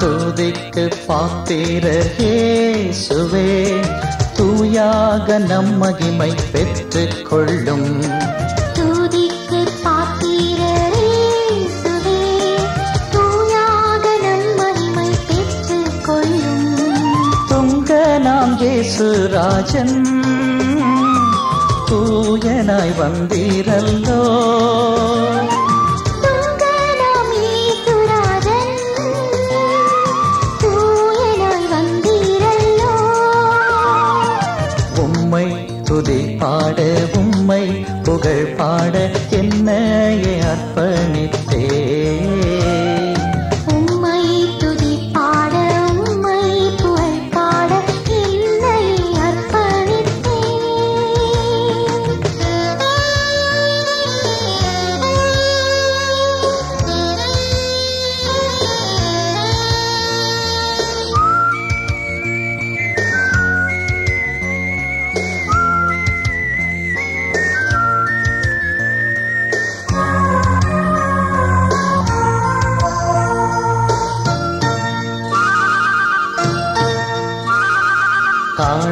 துதிக்கு பாத்திர இயேசுவே தூயாக நம் மகிமை பெற்றுக் கொள்ளும். துதிக்கு பாத்திரரே சுவே தூயாக நம் மகிமை பெற்றுக் கொள்ளும். துங்க நாம் இயேசு ராஜன் தூயனாய் வந்தீரல்லோ.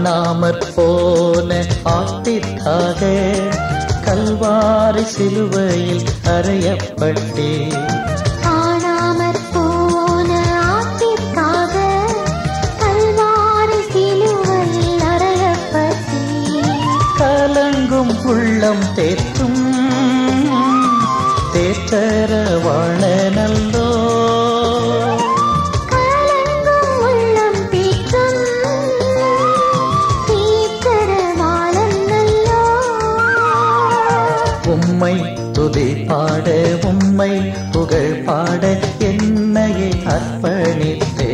காணாமற் போல ஆட்டித்தாக கல்வாரி சிலுவையில் அறையப்பட்டே உம்மை துதி பாட உம்மை புகழ் பாட என்னையே அர்ப்பணித்தே.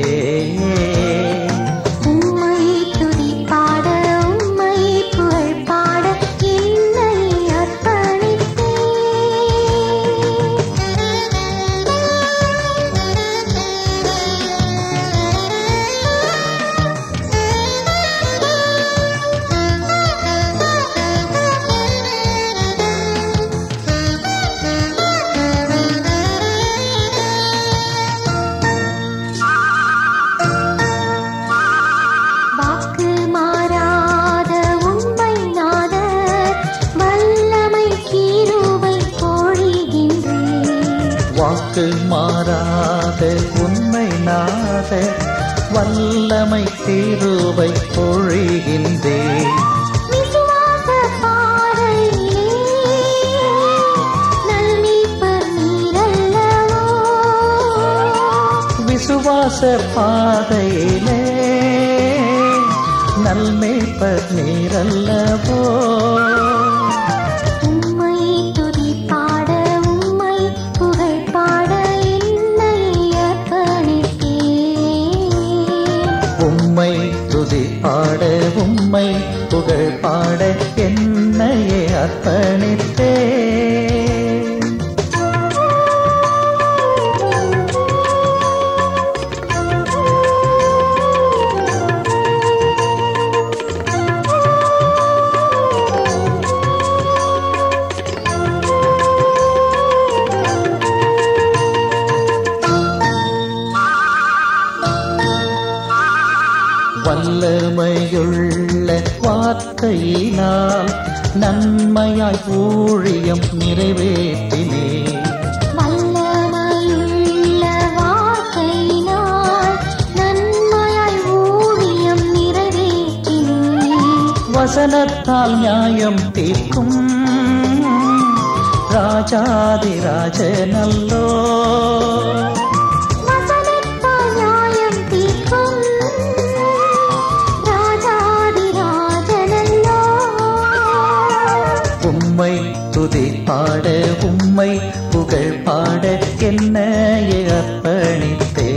வாக்கு மாறாத உண்மை நாத வல்லமை தீருவை பொழிகின்றே. விசுவாச பாதையிலே நல்மேய்ப்பர் நீரல்லவோ? துதி பாட உம்மை புகழ் பாட என்னையே அர்ப்பணித்தே. வார்த்தையினால் நன்மையாய் ஊழியம் நிறைவேற்றினே. வசனத்தால் நியாயம் தீர்க்கும். ராஜாதி ராஜனல்லோ உம்மை துதி பாட உம்மை புகழ் பாட என்னையே அர்ப்பணித்தே.